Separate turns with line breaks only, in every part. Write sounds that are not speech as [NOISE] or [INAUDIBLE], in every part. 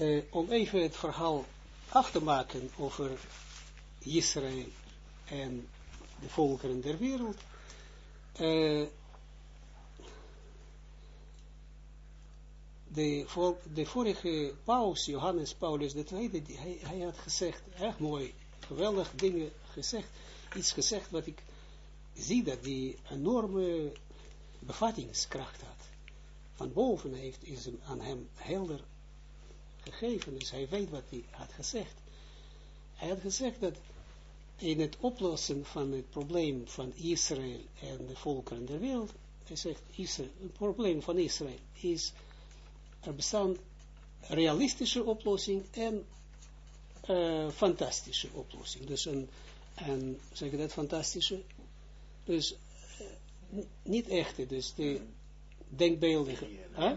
uh, om even het verhaal af te maken over Israël en de volkeren der wereld. Uh, de, de vorige paus, Johannes Paulus II, hij, hij had gezegd, erg mooi, geweldig dingen gezegd, iets gezegd wat ik zie dat die enorme bevattingskracht had. Van boven heeft, is hem, aan hem helder gegeven, dus hij weet wat hij had gezegd. Hij had gezegd dat in het oplossen van het probleem van Israël en de volkeren der wereld, hij zegt, Israël, het probleem van Israël is, er bestaan realistische oplossing en uh, fantastische oplossing. Dus een, een zeg ik dat, fantastische, dus uh, niet echte, dus de denkbeeldige, huh?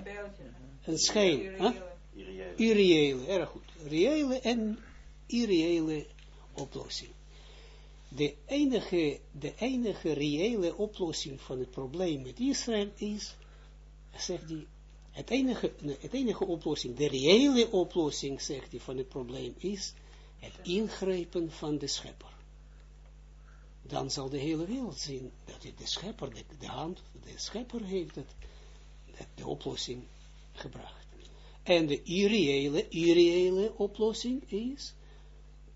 een schijn, huh? Irreële, erg goed, reële en irreële oplossing. De enige, de enige reële oplossing van het probleem met Israël is, zegt hij, het enige, het enige oplossing, de reële oplossing, zegt hij, van het probleem is het ingrijpen van de schepper. Dan zal de hele wereld zien dat de schepper, de, de hand, de schepper heeft het, de oplossing gebracht. En de irreële, irreële oplossing is,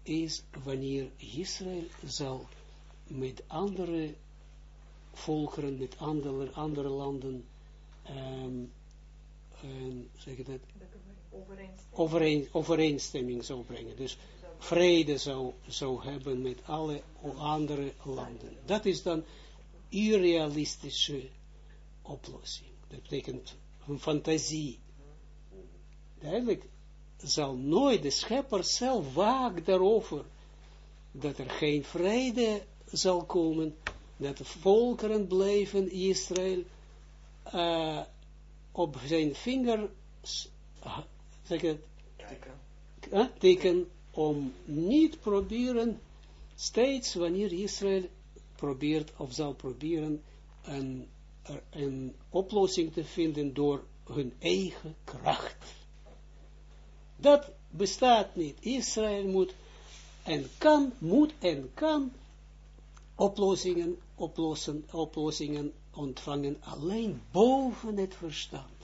is wanneer Israël zal met andere volkeren, met andere, andere landen, um, um, zeg je dat, overeen, overeenstemming zou brengen. Dus vrede zou, zou hebben met alle andere landen. Dat is dan irrealistische oplossing. Dat betekent een fantasie. Duidelijk zal nooit de schepper zelf waakt daarover dat er geen vrede zal komen, dat de volkeren blijven Israël uh, op zijn vinger zeg het, uh, teken om niet proberen, steeds wanneer Israël probeert of zal proberen een, een oplossing te vinden door hun eigen kracht. Dat bestaat niet. Israël moet en kan, moet en kan oplossingen, oplossen, oplossingen ontvangen alleen boven het verstand.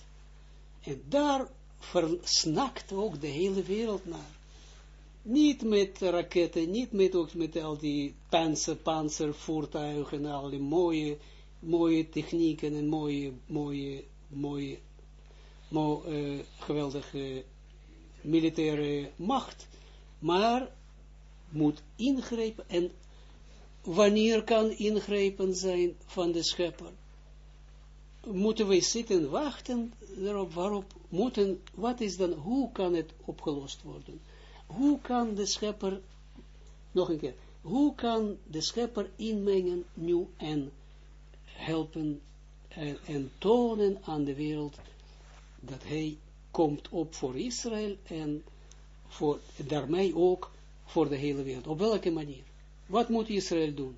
En daar versnakt ook de hele wereld naar. Niet met raketten, niet met, ook met al die panzer, panzervoertuigen, al die mooie, mooie technieken en mooie, mooie, mooie, uh, geweldige militaire macht, maar moet ingrijpen en wanneer kan ingrijpen zijn van de schepper? Moeten we zitten wachten waarop moeten, wat is dan, hoe kan het opgelost worden? Hoe kan de schepper, nog een keer, hoe kan de schepper inmengen nu en helpen en, en tonen aan de wereld dat hij komt op voor Israël en voor, daarmee ook voor de hele wereld. Op welke manier? Wat moet Israël doen?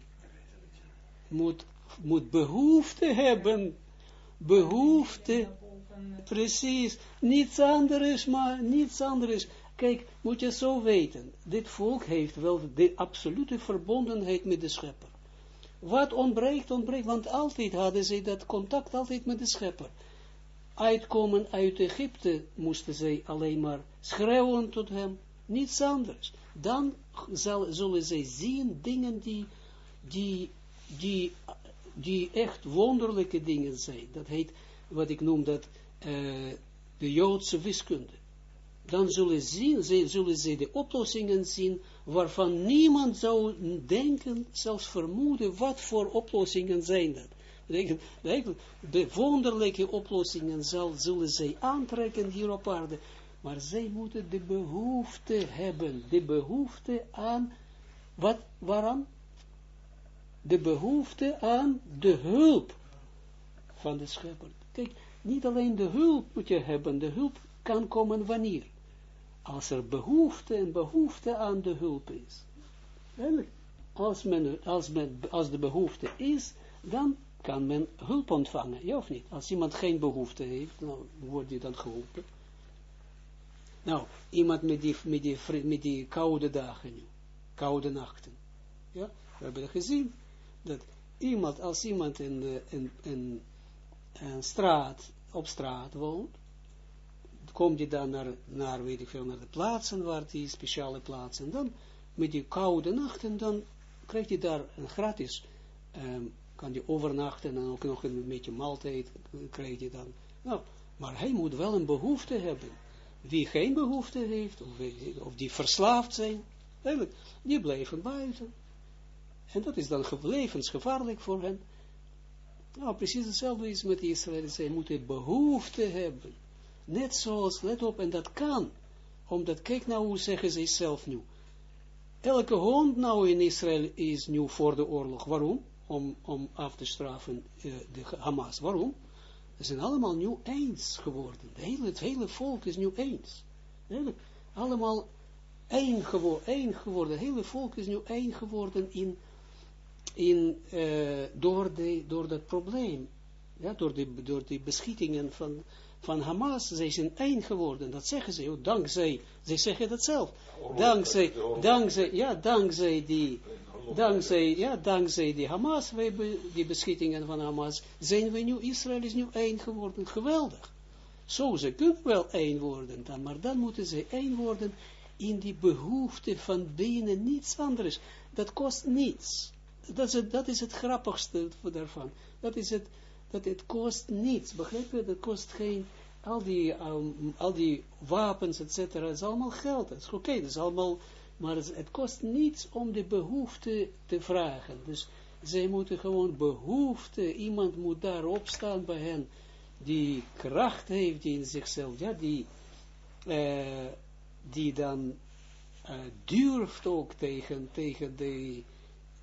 Moet, moet behoefte hebben. Behoefte. Precies. Niets anders, maar niets anders. Kijk, moet je zo weten. Dit volk heeft wel de absolute verbondenheid met de schepper. Wat ontbreekt, ontbreekt, want altijd hadden ze dat contact altijd met de schepper uitkomen uit Egypte, moesten zij alleen maar schreeuwen tot hem, niets anders. Dan zal, zullen zij zien dingen die, die, die, die echt wonderlijke dingen zijn. Dat heet, wat ik noem dat, uh, de Joodse wiskunde. Dan zullen, zien, zij, zullen zij de oplossingen zien, waarvan niemand zou denken, zelfs vermoeden, wat voor oplossingen zijn dat de wonderlijke oplossingen zal, zullen zij aantrekken hier op aarde, maar zij moeten de behoefte hebben, de behoefte aan, wat, waaraan? De behoefte aan de hulp van de schepper. Kijk, niet alleen de hulp moet je hebben, de hulp kan komen wanneer? Als er behoefte en behoefte aan de hulp is. Als, men, als, men, als de behoefte is, dan kan men hulp ontvangen, ja of niet? Als iemand geen behoefte heeft, dan wordt hij dan geholpen. Nou, iemand met die, met die, met die koude dagen nu, koude nachten. Ja, we hebben gezien dat iemand, als iemand in, de, in, straat, op straat woont, komt hij dan naar, naar, weet ik veel, naar de plaatsen waar die speciale plaatsen, dan met die koude nachten, dan krijgt hij daar een gratis, um, kan hij overnachten en ook nog een beetje maaltijd krijgt hij dan. Nou, maar hij moet wel een behoefte hebben. Wie geen behoefte heeft, of, of die verslaafd zijn, die blijven buiten. En dat is dan levensgevaarlijk voor hen. Nou, precies hetzelfde is met Israël. Zij moeten behoefte hebben. Net zoals, let op, en dat kan. Omdat, kijk nou hoe zeggen ze zelf nu. Elke hond nou in Israël is nu voor de oorlog. Waarom? Om, om af te straffen uh, de Hamas. Waarom? Ze zijn allemaal nu eens geworden. Het hele, het hele volk is nu eens. allemaal één, gewo één geworden. Het hele volk is nu één geworden in, in, uh, door, de, door dat probleem. Ja, door, de, door de beschietingen van, van Hamas, zij zijn één geworden, dat zeggen ze, oh, dankzij, zij zeggen dat zelf, dankzij, dankzij, ja, dankzij die, dankzij, ja, dankzij die Hamas, wij die beschietingen van Hamas, zijn we nu, Israël is nu één geworden, geweldig. Zo, ze kunnen wel één worden, dan, maar dan moeten ze één worden in die behoefte van binnen, niets anders. Dat kost niets. Dat is het, dat is het grappigste daarvan. Dat is het, dat het kost niets, begrijp je? Dat kost geen, al die, um, al die wapens, et cetera, is allemaal geld. Oké, okay, het is allemaal, maar het, kost niets om de behoefte te vragen. Dus zij moeten gewoon behoefte, iemand moet daar opstaan bij hen, die kracht heeft in zichzelf, ja, die, uh, die dan uh, durft ook tegen, tegen de,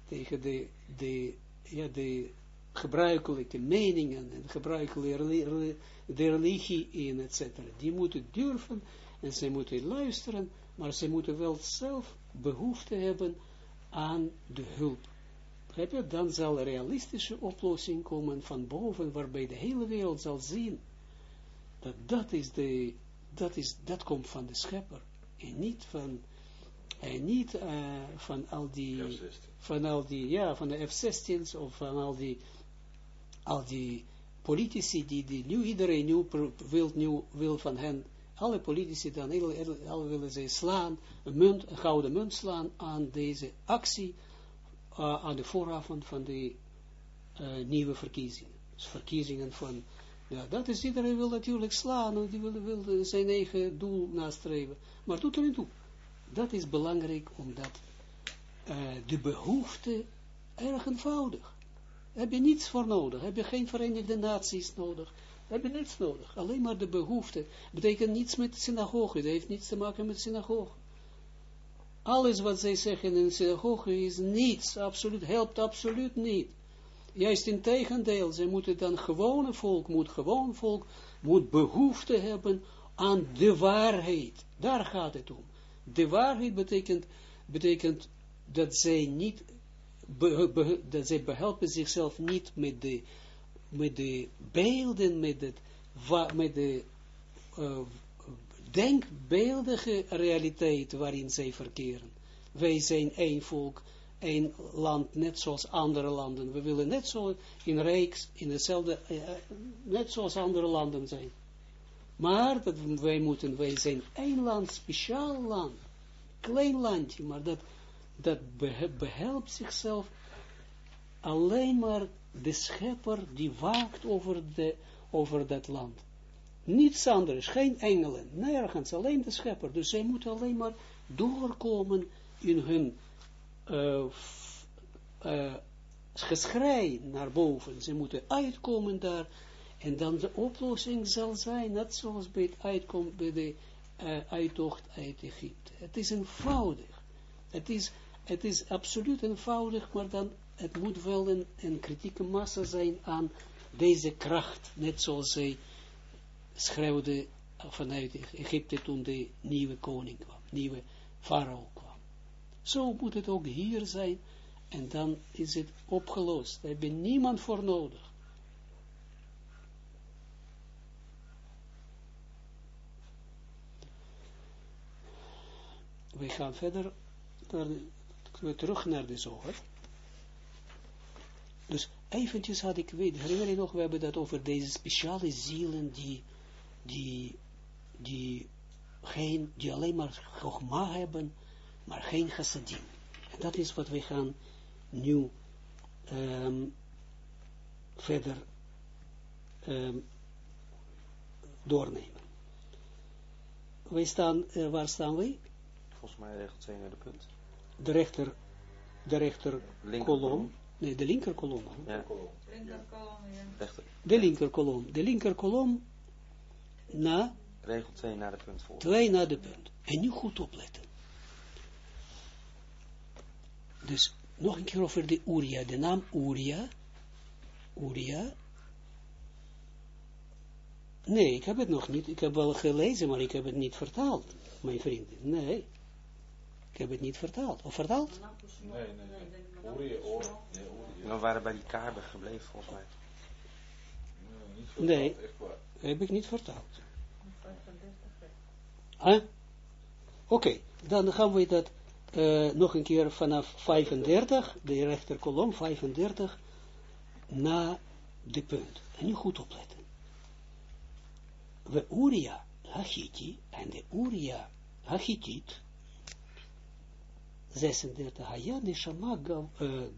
tegen de, de, ja, de gebruikelijke meningen en gebruikelijke de religie in, etc. Die moeten durven en ze moeten luisteren, maar ze moeten wel zelf behoefte hebben aan de hulp. je? Dan zal een realistische oplossing komen van boven, waarbij de hele wereld zal zien dat dat is de, dat is, dat komt van de schepper en niet van en niet uh, van al die, van al die, ja, van de F-16's of van al die al die politici die, die nu iedereen nu wil, nu wil van hen, alle politici dan, alle willen zij slaan, een, munt, gouden munt slaan aan deze actie, uh, aan de vooravond van de uh, nieuwe verkiezingen. Dus verkiezingen van, ja, dat is, iedereen wil natuurlijk slaan, die wil, zijn eigen doel nastreven, maar er niet toe. Dat is belangrijk, omdat uh, de behoefte erg eenvoudig heb je niets voor nodig. Heb je geen Verenigde Naties nodig. Heb je niets nodig. Alleen maar de behoefte. Betekent niets met synagoge. Dat heeft niets te maken met synagoge. Alles wat zij zeggen in de synagoge is niets. Absoluut, helpt absoluut niet. Juist in tegendeel. Zij moeten dan gewone volk, moet gewoon volk, moet behoefte hebben aan de waarheid. Daar gaat het om. De waarheid betekent, betekent dat zij niet dat zij behelpen zichzelf niet met de, met de beelden, met, met de uh, denkbeeldige realiteit waarin zij verkeren. Wij zijn één volk, één land, net zoals andere landen. We willen net zo in Rijks, in hetzelfde, uh, net zoals andere landen zijn. Maar dat wij moeten, wij zijn één land, speciaal land, klein landje, maar dat dat behelpt zichzelf alleen maar de schepper die waakt over, de, over dat land. Niets anders, geen engelen, nergens, alleen de schepper. Dus zij moeten alleen maar doorkomen in hun uh, geschrei naar boven. Ze moeten uitkomen daar. En dan de oplossing zal zijn, net zoals bij het uitkomen bij de uh, uittocht uit Egypte. Het is eenvoudig. Het is het is absoluut eenvoudig, maar dan, het moet wel een, kritieke massa zijn aan deze kracht, net zoals zij schreeuwde vanuit Egypte toen de nieuwe koning kwam, nieuwe farao kwam. Zo moet het ook hier zijn, en dan is het opgelost. Daar heb je niemand voor nodig. we gaan verder, naar terug naar de zoger. Dus eventjes had ik, weet, herinner je nog, we hebben dat over deze speciale zielen die, die, die, geen, die alleen maar gogma hebben, maar geen chassadim. En dat is wat we gaan nu um, verder um, doornemen. Wij staan, uh, waar staan wij?
Volgens mij regel 2 naar de punt.
De rechter, de rechter kolom. Nee, de linker kolom.
Ja.
De linker kolom. De linker kolom na...
Regel 2 naar de punt
voor. 2 naar de punt. En nu goed opletten. Dus nog een keer over de Uria. De naam Uria. Uria. Nee, ik heb het nog niet. Ik heb wel gelezen, maar ik heb het niet vertaald, mijn vrienden. Nee. Ik heb het niet vertaald. Of vertaald?
Nee, nee, nee. Uria, oor.
We waren bij die kaarten gebleven, volgens mij.
Nee, heb ik niet vertaald. Huh? Oké, dan gaan we dat uh, nog een keer vanaf 35, de rechterkolom 35, na de punt. En nu goed opletten. We Uria Hachiti en de Uria Hachitit 36 Haya Neshama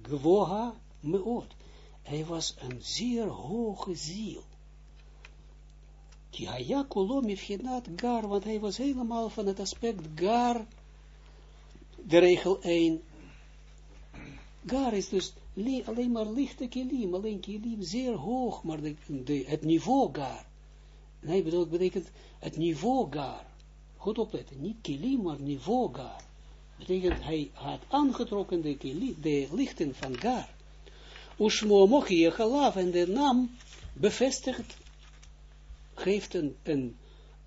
Gvoha Hij was een zeer hoge ziel. Die Haya Kolom Gar, want hij was helemaal van het aspect Gar de regel 1. Gar is dus alleen maar lichte kilim, alleen kilim zeer hoog, maar het niveau gar. Nee, bedoel, betekent het niveau gar. Goed opletten, niet kilim, maar niveau gar. Betekent, hij had aangetrokken de, de lichten van gar. Ushmo mochi je gelaf en de naam bevestigt, geeft een, een,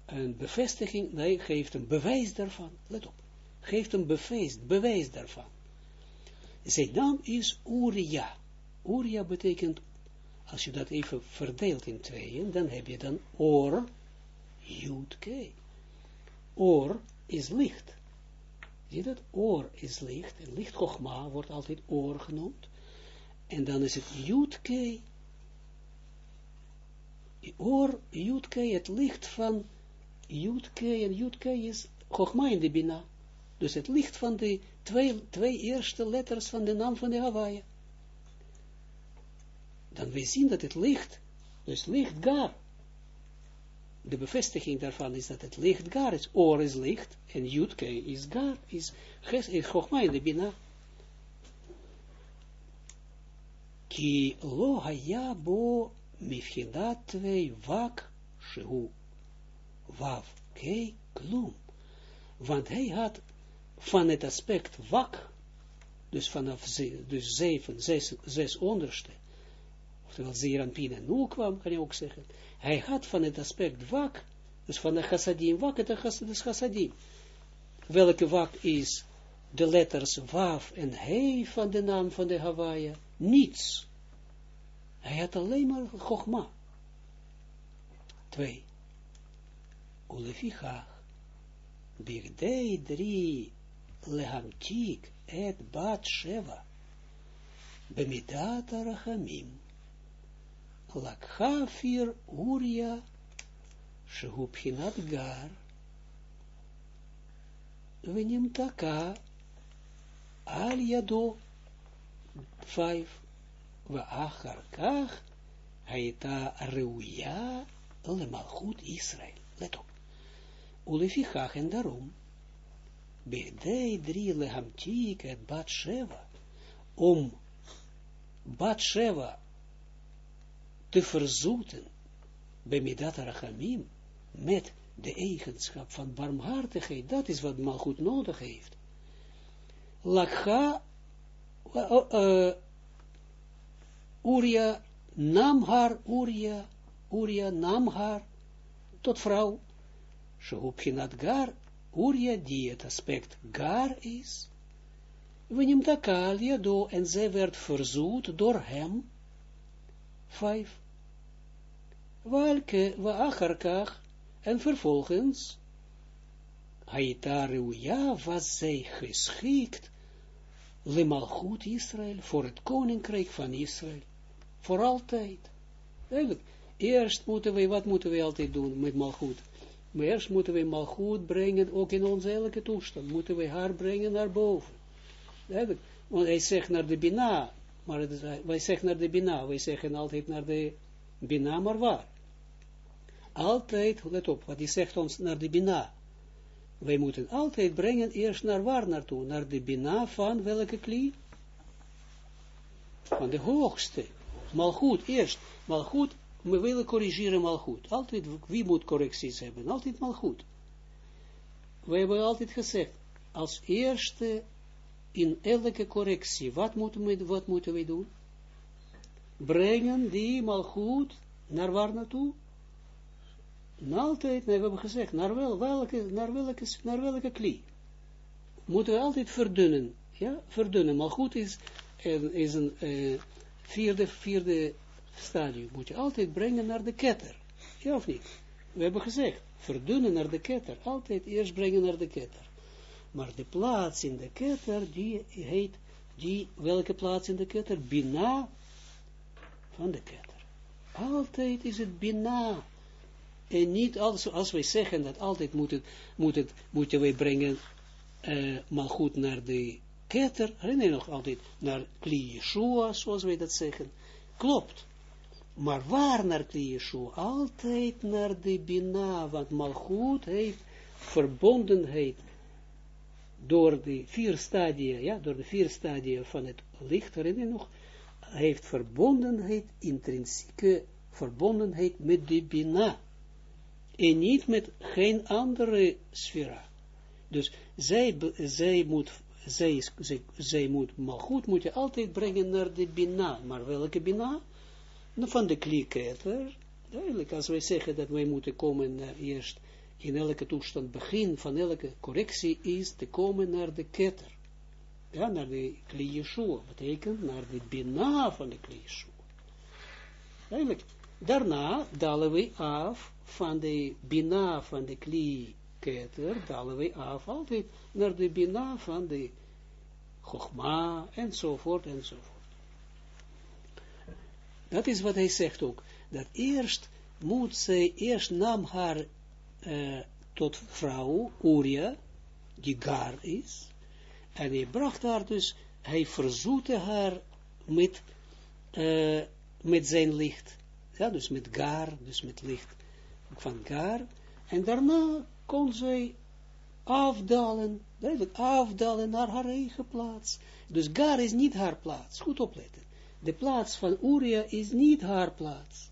een bevestiging, nee, geeft een bewijs daarvan. Let op geeft een bewijs, bewijs daarvan. Zijn naam is Uria. Uria betekent, als je dat even verdeelt in tweeën, dan heb je dan Or, Jud, Or is licht. Zie dat? Or is licht. En licht Chogma wordt altijd Or genoemd. En dan is het Jud, Or, Jud, het licht van Jud, en Jud, is Chogma in de Bina. Dus het licht van de twee, twee eerste letters van de naam van de Hawaii. Dan we zien dat het licht, dus licht gar. De bevestiging daarvan is dat het licht gar is. Oor is licht en jutke is gar, is, is in de Bina. Lo haya bo mifhinat twee wak shehu wav kei klum. Want hij had van het aspect wak, dus vanaf ze, dus zeven, zes, zes onderste, oftewel Zeranpin en nul kwam, kan je ook zeggen, hij had van het aspect wak, dus van de chassadim, wak het is chassadim. Welke wak is de letters waf en he van de naam van de Hawaii? niets. Hij had alleen maar gogma. Twee. Ulefichach. Bigdei drie. Lehamtik et bat sheva. Bemidat arachamim. Lakhafir uria. Shehubhinat gar. Venimtaka. Al vijf, we acharkach, haita reuya, lemalchut Israël. Let op. Ulefichach en daarom, bij drie lehamtik et bat sheva, om bat sheva te verzoeten, bij midat rachamim, met de eigenschap van barmhartigheid, dat is wat Malchut nodig heeft. Lakha uh, Uria nam haar, Uria, Uria nam haar, tot vrouw, Shehubchinat gar, Uria die het aspect gar is, we Akalia do, en zij werd verzoet door hem, vijf, welke we acharkach, en vervolgens, Haitaru, ja, was zij geschikt, le malchut Israël, voor het koninkrijk van Israël, voor altijd. Eerst moeten we, wat moeten we altijd doen met malchut? Maar eerst moeten we malchut brengen, ook in onze elke toestand, moeten we haar brengen naar boven. Want hij zegt naar de Bina, maar wij zeggen naar de Bina, wij zeggen altijd naar de Bina, maar waar? Altijd, let op, wat hij zegt ons naar de Bina. Wij moeten altijd brengen eerst naar waar naartoe? Naar de Bina van welke klie? Van de hoogste. Malgoed, eerst. Malgoed, we willen corrigeren malgoed. Altijd, wie moet correcties hebben? Altijd malgoed. We hebben altijd gezegd, als eerste in elke correctie, wat moeten we, wat moeten we doen? Brengen die malgoed naar waar naartoe? Nou, altijd, nee, we hebben gezegd, naar, wel, welke, naar, welke, naar welke klie? Moeten we altijd verdunnen, ja, verdunnen. Maar goed is, is een uh, vierde, vierde stadium. Moet je altijd brengen naar de ketter. Ja of niet? We hebben gezegd, verdunnen naar de ketter. Altijd eerst brengen naar de ketter. Maar de plaats in de ketter, die heet, die, welke plaats in de ketter? Bina van de ketter. Altijd is het bina en niet als, als wij zeggen dat altijd moet het, moet het, moeten wij brengen, uh, maar goed naar de ketter, herinner je nog altijd, naar Kli Yeshua, zoals wij dat zeggen. Klopt. Maar waar naar Kli Yeshua? Altijd naar de Bina, want Malchut heeft verbondenheid door de vier stadia, ja, door de vier stadia van het licht, herinner je nog, heeft verbondenheid, intrinsieke verbondenheid met de Bina en niet met geen andere sfera. Dus zij, zij moet, zij, zij, moet, maar goed moet je altijd brengen naar de bina. Maar welke bina? Nou, van de klieketter. Duidelijk, als wij zeggen dat wij moeten komen naar eerst in elke toestand, begin van elke correctie is te komen naar de ketter. Ja, naar de kli Yeshua. Betekent naar de bina van de kli Yeshua. Duidelijk. Daarna dalen we af van de bina van de kli keter, dalen we af altijd naar de bina van de chogma, enzovoort, enzovoort. Dat is wat hij zegt ook, dat eerst moet zij, eerst nam haar uh, tot vrouw, Uria, die gar is, en hij bracht haar dus, hij verzoete haar met, uh, met zijn licht, dus met gar, dus met licht van Gar, en daarna kon zij afdalen, duidelijk afdalen naar haar eigen plaats. Dus Gar is niet haar plaats, goed opletten. De plaats van Uria is niet haar plaats.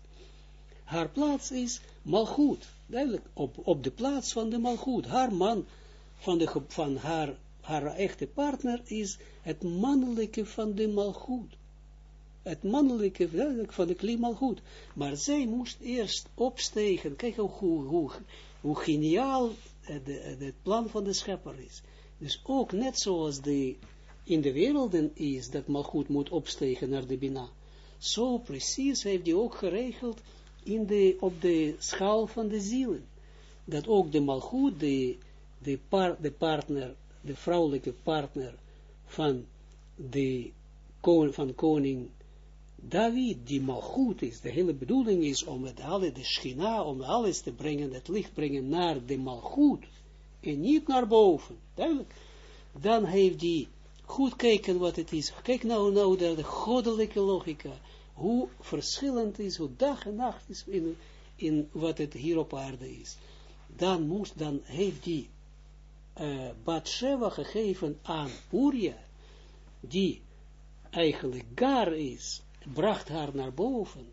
Haar plaats is Malchut, duidelijk, op, op de plaats van de Malchut. Haar man, van, de, van haar, haar echte partner, is het mannelijke van de Malchut het mannelijke van de klimaat goed. Maar zij moest eerst opstegen. Kijk hoe, hoe, hoe, geniaal het plan van de schepper is. Dus ook net zoals de, in de werelden is, dat malgoed moet opstegen naar de Bina. Zo precies heeft hij ook geregeld in de, op de schaal van de zielen. Dat ook de malgoed, de, de, de partner, de vrouwelijke partner van de van koning David, die mal is, de hele bedoeling is om het alle, de schina, om alles te brengen, het licht brengen naar de malgoed, en niet naar boven, duidelijk, dan heeft die, goed kijken wat het is, kijk nou, nou de, de goddelijke logica, hoe verschillend is, hoe dag en nacht is in, in wat het hier op aarde is. Dan moest, dan heeft die uh, Batsheva gegeven aan Uria, die eigenlijk gar is, bracht haar naar boven,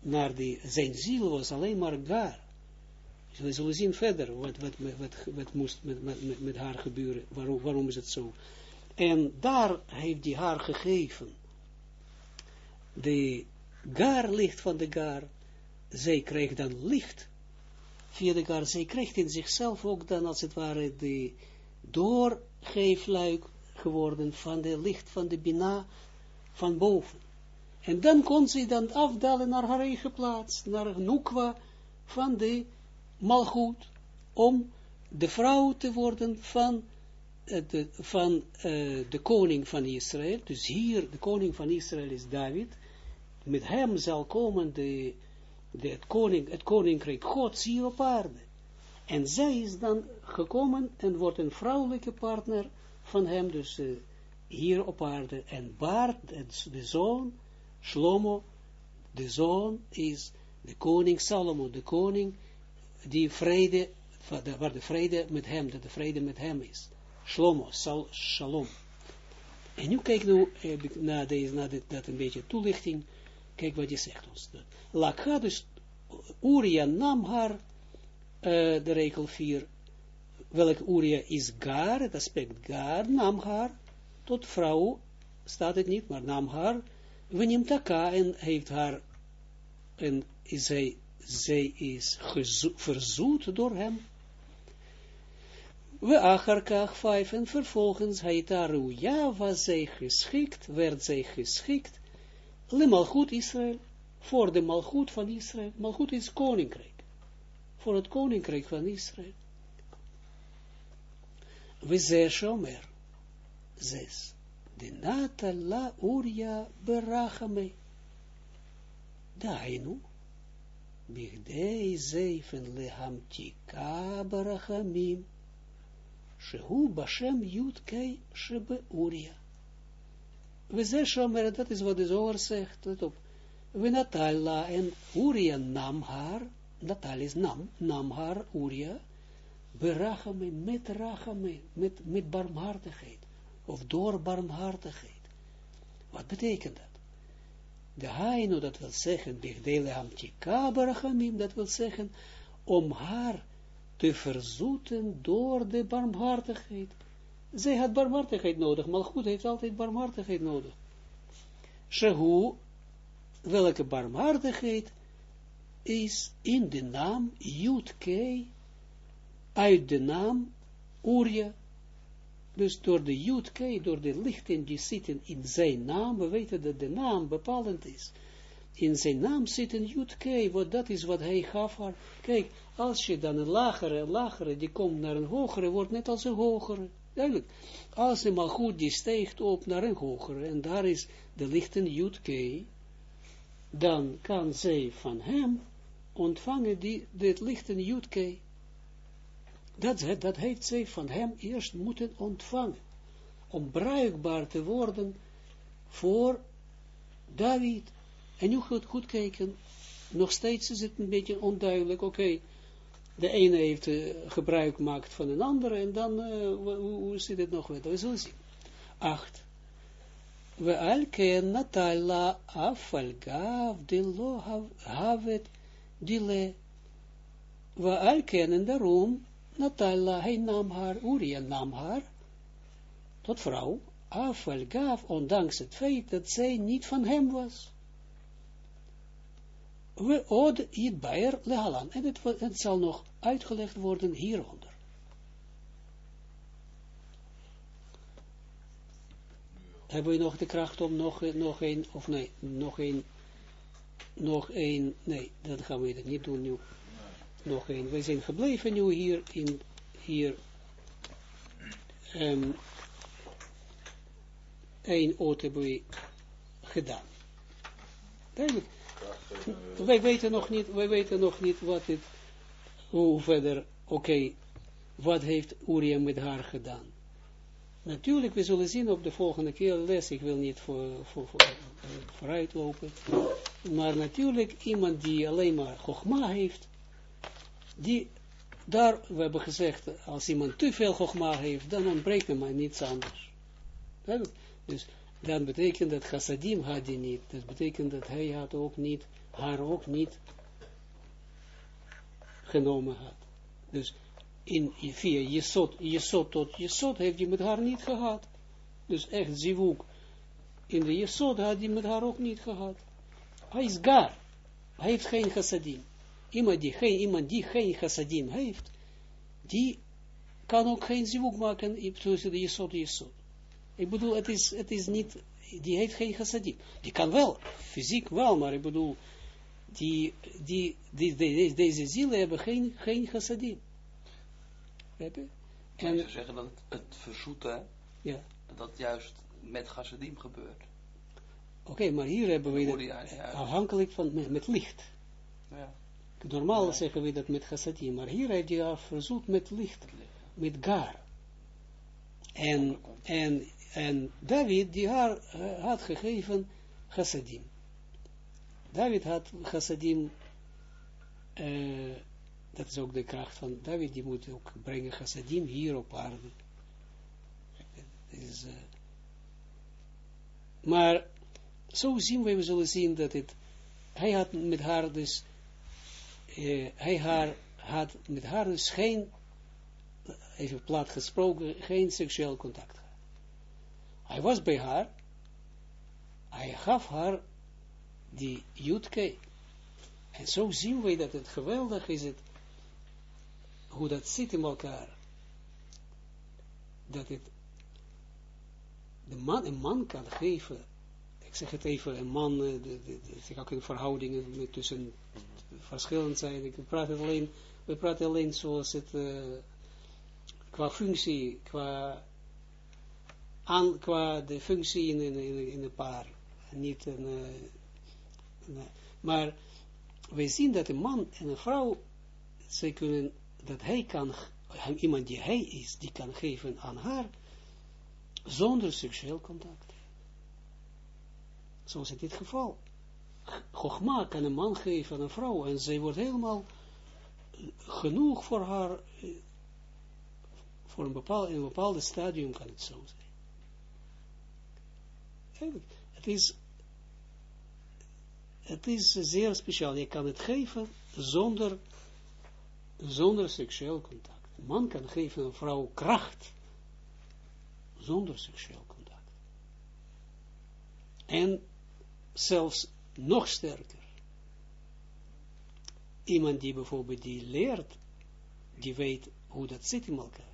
naar die, zijn ziel was alleen maar gar. We zullen zien verder wat, wat, wat, wat moest met, met, met haar gebeuren, waarom, waarom is het zo. En daar heeft hij haar gegeven, de gar licht van de gar, zij kreeg dan licht, via de gar, zij kreeg in zichzelf ook dan als het ware de doorgeefluik geworden van de licht van de bina van boven. En dan kon ze dan afdalen naar haar eigen plaats, naar Nukwa van de Malchut, om de vrouw te worden van, uh, de, van uh, de koning van Israël. Dus hier, de koning van Israël is David. Met hem zal komen de, de, het, koning, het koninkrijk Gods hier op aarde. En zij is dan gekomen en wordt een vrouwelijke partner van hem, dus uh, hier op aarde. En baart de zoon, Shlomo, de zoon is de koning Salomo, de koning die vrede, waar de vrede met hem, dat de vrede met hem is. Shlomo, sal, shalom. En nu kijk nu, heb ik na, deze, na dit, dat een beetje toelichting, kijk wat je zegt ons. Lakha, dus Uria nam haar, uh, de regel 4, welk Uria is gar, het aspect gar, nam haar, tot vrouw, staat het niet, maar nam haar, Venimtaka en heeft haar, en zij, zij is verzoet door hem. We acharkach vijf, en vervolgens haitaru, ja, was zij geschikt, werd zij geschikt, le malchut Israël, voor de malchut van Israël, malchut is koninkrijk, voor het koninkrijk van Israël. We zes zes de natala uria berachame. Dainu, bigdei zeifen lehamtika barachamim, shehu bashem jutkei shebe uria. We zeggen, dat is wat de zoger zegt, op. We natala en uria nam haar, is nam, nam haar uria, berachame, met rachame, met, met barmhartigheid of door barmhartigheid. Wat betekent dat? De haino, dat wil zeggen, Bigdele Amtika Barachamim, dat wil zeggen, om haar te verzoeten door de barmhartigheid. Zij had barmhartigheid nodig, maar goed heeft altijd barmhartigheid nodig. Shehu, welke barmhartigheid is in de naam Yudkei, uit de naam Urja, dus door de Jud door de lichten die zitten in zijn naam, we weten dat de naam bepalend is. In zijn naam zit een Jud wat dat is wat hij gaf haar. Kijk, als je dan een lagere, lagere, die komt naar een hogere, wordt net als een hogere. Duidelijk. Als een goed die steekt op naar een hogere, en daar is de lichten Jud dan kan zij van hem ontvangen die, dit lichten Jud dat, dat heeft zij van hem eerst moeten ontvangen. Om bruikbaar te worden voor David. En nu goed, goed kijken. Nog steeds is het een beetje onduidelijk. Oké, de ene heeft uh, gebruik gemaakt van een andere. En dan, uh, hoe, hoe zit het nog weer? We zullen zien. Acht. We alken natala afalgav de lo dile. We alken en daarom Natala, hij nam haar, Uria nam haar, tot vrouw, afval gaf, ondanks het feit dat zij niet van hem was. We od it baer lehalan. En het, het zal nog uitgelegd worden hieronder. Hebben we nog de kracht om nog, nog een, of nee, nog een, nog een, nee, dat gaan we niet doen nu nog een. We zijn gebleven nu hier in, hier, um, hebben we gedaan. Wij weten nog niet, wij weten nog niet wat het, hoe verder, oké, wat heeft Uriah met haar gedaan. Natuurlijk, we zullen zien op de volgende keer les, ik wil niet voor, voor, voor, maar natuurlijk iemand die alleen maar gogma heeft, die, daar, we hebben gezegd, als iemand te veel gogma heeft, dan ontbreekt hem maar niets anders. Dus dan betekent dat chassadim had hij niet. Dat betekent dat hij had ook niet, haar ook niet genomen had. Dus in, via Jesod, Jesod tot Jesod heeft hij met haar niet gehad. Dus echt zivuk. In de Jesod had hij met haar ook niet gehad. Hij is gar. Hij heeft geen chassadim iemand die geen, iemand die geen chassadim heeft, die kan ook geen zivuk maken tussen de jesot en jesot. Ik bedoel, het is, het is niet, die heeft geen chassadim. Die kan wel, fysiek wel, maar ik bedoel, die, die, die, die deze zielen hebben geen, geen chassadim. Heb je?
En ze zeggen dat het, het verzoeten,
ja.
dat juist met Gazedim gebeurt.
Oké, maar hier hebben we
uit.
afhankelijk van met, met licht.
Ja,
Normaal zeggen we dat met chassadim, maar hier heb je af verzoet met licht, met gar. En, en, en David, die haar eh, had gegeven chassadim. David had chassadim, eh, dat is ook de kracht van David, die moet ook brengen chassadim hier op aarde. Is, eh, maar zo zien we, we zullen zien dat het, hij had met haar dus, eh, hij haar, had met haar dus geen, even plat gesproken, geen seksueel contact gehad. Hij was bij haar, hij gaf haar die jutke. En zo zien we dat het geweldig is, het, hoe dat zit in elkaar. Dat het, de man, een man kan geven, zeg het even, een man, eh, de, de, ook in verhoudingen tussen verschillend zijn, ik praat alleen, we praten alleen zoals het, eh, qua functie, qua, aan, qua de functie in, in, in, een paar, niet een, eh, maar wij zien dat een man en een vrouw, zij kunnen, dat hij kan, iemand die hij is, die kan geven aan haar, zonder seksueel contact. Zoals in dit geval. Chogma kan een man geven aan een vrouw en zij wordt helemaal genoeg voor haar, voor een bepaald, in een bepaald stadium kan het zo zijn. Het is, het is zeer speciaal. Je kan het geven zonder, zonder seksueel contact. Een man kan geven aan een vrouw kracht zonder seksueel contact. En zelfs nog sterker. Iemand die bijvoorbeeld die leert, die weet hoe dat zit in elkaar.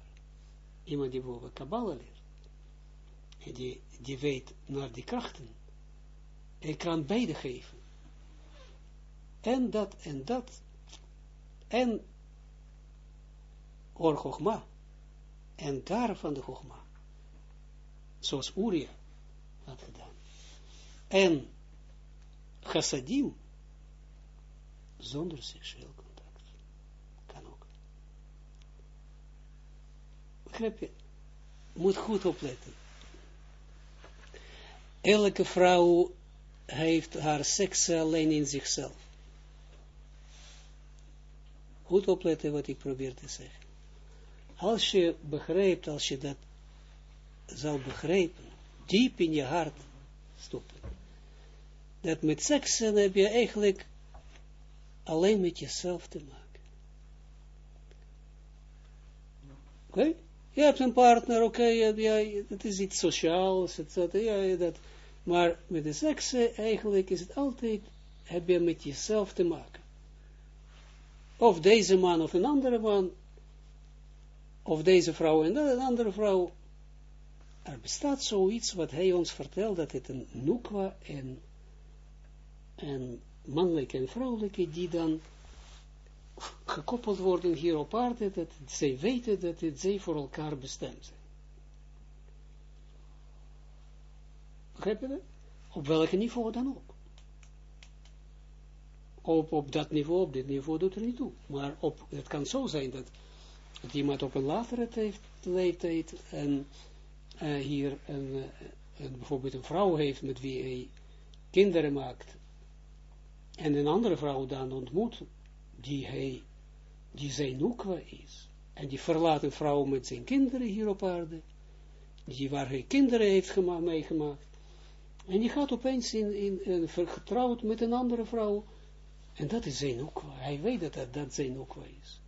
Iemand die bijvoorbeeld Kabbalah leert. En die, die weet naar die krachten. En kan beide geven. En dat en dat. En Or. En daar van de Chogma. Zoals Uria had gedaan. En chassadim zonder seksueel contact. Kan ook. Begrijp je? Moet goed opletten. Elke vrouw heeft haar seks alleen in zichzelf. Goed opletten wat ik probeer te zeggen. Als je begrijpt, als je dat zal begrijpen, diep in je hart stoppen, dat met seks heb je eigenlijk alleen met jezelf te maken. Oké? Je hebt een partner, oké, ja, ja, het is iets sociaals, et cetera, ja, dat, maar met de seks eigenlijk is het altijd, heb je met jezelf te maken. Of deze man of een andere man, of deze vrouw en een andere vrouw. Er bestaat zoiets wat hij ons vertelt, dat het een nukwa en, en mannelijke en vrouwelijke, die dan gekoppeld worden hier op aarde, dat zij weten dat het, zij voor elkaar bestemd zijn. Begrijp je dat? Op welk niveau dan ook. Op, op dat niveau, op dit niveau doet er niet toe. Maar op, het kan zo zijn dat, dat iemand op een latere leeftijd en uh, hier een, uh, een, bijvoorbeeld een vrouw heeft met wie hij kinderen maakt en een andere vrouw dan ontmoet die hij, die zijn noekwa is. En die verlaat een vrouw met zijn kinderen hier op aarde, die waar hij kinderen heeft gema meegemaakt. En die gaat opeens in, in, in, getrouwd met een andere vrouw. En dat is zijn noekwa. Hij weet dat dat, dat zijn is.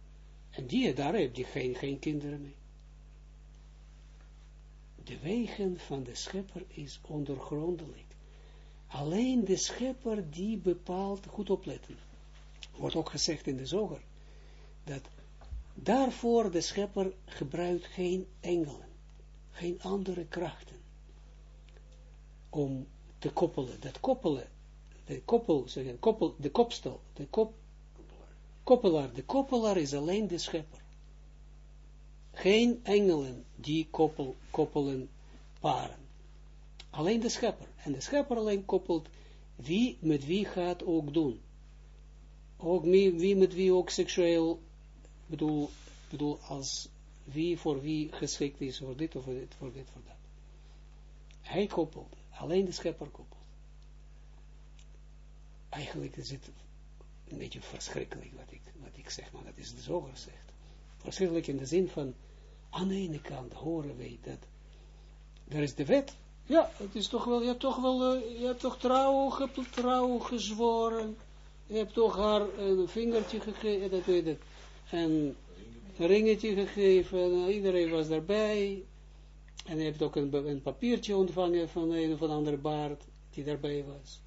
En die, daar heeft hij geen, geen kinderen mee. De wegen van de schepper is ondergrondelijk. Alleen de schepper die bepaalt, goed opletten, wordt ook gezegd in de zoger, dat daarvoor de schepper gebruikt geen engelen, geen andere krachten, om te koppelen, dat koppelen, de koppel, zeggen, koppel, de kopstel, de kop, koppelaar, de koppelaar is alleen de schepper. Geen engelen die koppel, koppelen paren. Alleen de schepper. En de schepper alleen koppelt wie met wie gaat ook doen. Ook wie met wie ook seksueel, bedoel, bedoel als wie voor wie geschikt is voor dit of voor dit, voor dit, voor dat. Hij koppelt, alleen de schepper koppelt. Eigenlijk is het een beetje verschrikkelijk wat ik, wat ik zeg, maar dat is de zoger zegt. Verschrikkelijk in de zin van, aan de ene kant horen wij dat, er is de wet, ja, het is toch wel, je hebt toch wel, uh, je hebt toch trouw, ge, trouw gezworen, je hebt toch haar een vingertje gegeven, dat weet het, en een ringetje gegeven, en iedereen was daarbij, en je hebt ook een, een papiertje ontvangen van een of andere baard, die daarbij was,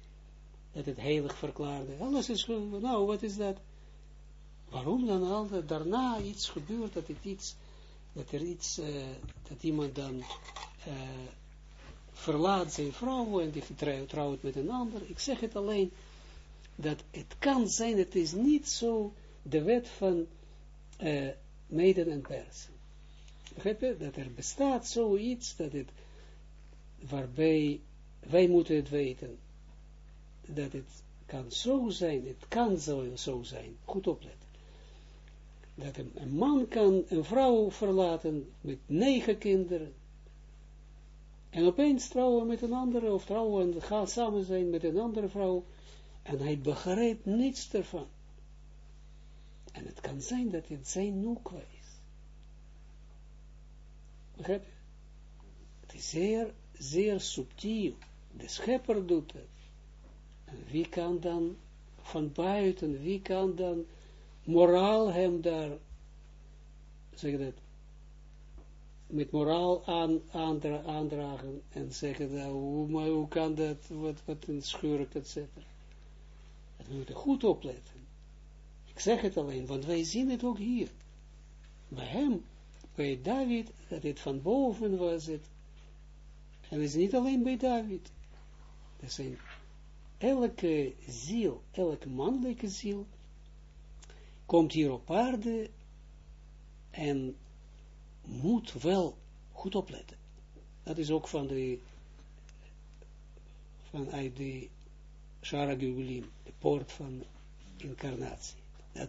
dat het heilig verklaarde, alles is, nou, wat is dat? Waarom dan altijd daarna iets gebeurt, dat het iets, dat er iets, uh, dat iemand dan, verlaat zijn vrouw en die trouwt met een ander. Ik zeg het alleen, dat het kan zijn, het is niet zo de wet van uh, Meden en Persen. Begrijp? Dat er bestaat zoiets, dat het, waarbij wij moeten het weten, dat het kan zo zijn, het kan zo, zo zijn, goed opletten. Dat een, een man kan een vrouw verlaten met negen kinderen, en opeens trouwen met een andere, of trouwen en gaan samen zijn met een andere vrouw. En hij begrijpt niets ervan. En het kan zijn dat het zijn noekwa is. Begrijp je? Het is zeer, zeer subtiel. De schepper doet het. En wie kan dan van buiten, wie kan dan moraal hem daar, zeg dat, met moraal aan, aandra, aandragen en zeggen, nou, hoe, hoe kan dat, wat, wat een schurk, et cetera. Dat we moeten goed opletten. Ik zeg het alleen, want wij zien het ook hier. Bij hem, bij David, dat het van boven was het. En het is niet alleen bij David. Er zijn elke ziel, elke mannelijke ziel, komt hier op aarde en moet wel goed opletten. Dat is ook van de, vanuit de Shara Gugulim, de poort van incarnatie. Dat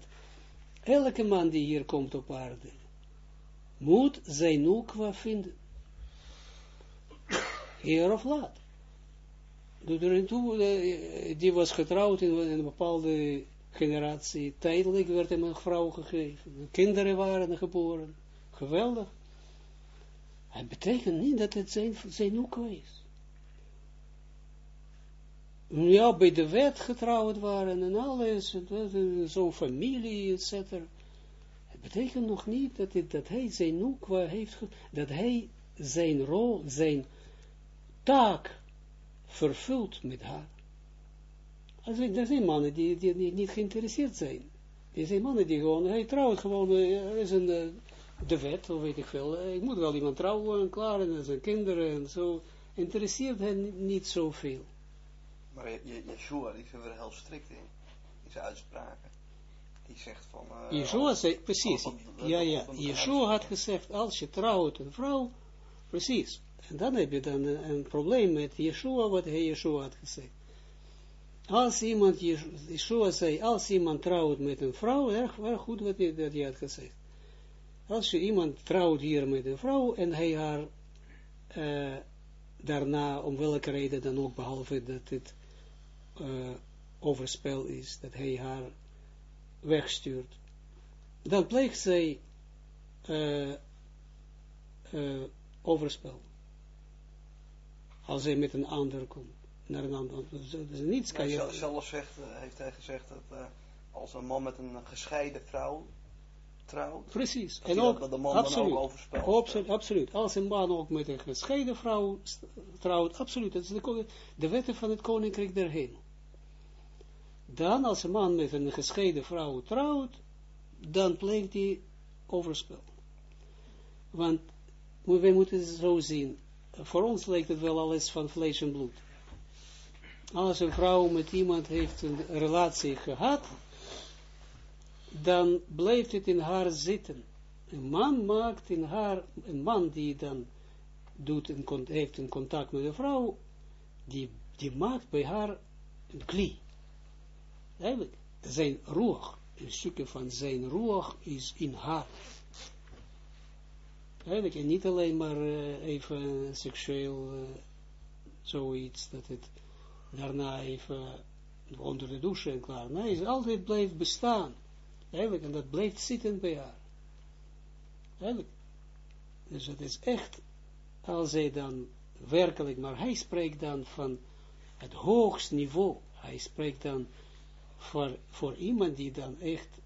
elke man die hier komt op aarde, moet zijn nukwa vinden. Heer of laat. Die was getrouwd in een bepaalde generatie. Tijdelijk werd hem een vrouw gegeven. Kinderen waren geboren. Geweldig. Het betekent niet dat het zijn, zijn is. Ja, bij de wet getrouwd waren en alles, zo'n familie, etc. Het betekent nog niet dat, dat hij zijn noekwa heeft, dat hij zijn rol, zijn taak vervult met haar. Er zijn mannen die, die, niet geïnteresseerd zijn. Er zijn mannen die gewoon, hij trouwt gewoon, er is een, eh, de wet, of weet ik veel, eh, ik moet wel iemand trouwen, en klaar, en zijn kinderen, en zo, interesseert hen niet zoveel.
Maar Yeshua, die is er heel strikt in, in zijn uitspraken. Die zegt van...
Uh, Yeshua zei, precies, ja, ja, Yeshua had gezegd, als je trouwt een vrouw, precies, en dan heb je dan een, een probleem met Yeshua, wat hij Yeshua had gezegd. Als iemand, Yeshua zei, als iemand trouwt met een vrouw, erg, erg goed wat hij, dat hij had gezegd. Als je iemand trouwt hier met een vrouw en hij haar uh, daarna, om welke reden dan ook, behalve dat het uh, overspel is, dat hij haar wegstuurt, dan pleegt zij uh, overspel. Als hij met een ander komt, naar een ander, dus, dus niets kan je...
Zelfs zegt, heeft hij gezegd dat als een man met een gescheiden vrouw
Precies.
En ook, dat de man absoluut, dan ook
absoluut, absoluut. Als een man ook met een gescheiden vrouw trouwt, absoluut. Dat is de, de wetten van het koninkrijk der hemel. Dan, als een man met een gescheiden vrouw trouwt, dan pleegt hij overspel. Want wij moeten het zo zien. Voor ons lijkt het wel alles van vlees en bloed. Als een vrouw met iemand heeft een relatie gehad, dan blijft het in haar zitten. een man maakt in haar, een man die dan doet een, heeft een contact met een vrouw, die, die maakt bij haar een kli. Eigenlijk, zijn roer, een stukje van zijn roer is in haar. Eigenlijk, en niet alleen maar uh, even seksueel uh, zoiets, dat het daarna even onder de douche en klaar. Nee, ze altijd blijft bestaan. Eigenlijk, en dat blijft zitten bij haar. Eigenlijk. Dus het is echt, als hij dan werkelijk, maar hij spreekt dan van het hoogst niveau. Hij spreekt dan voor, voor iemand die dan echt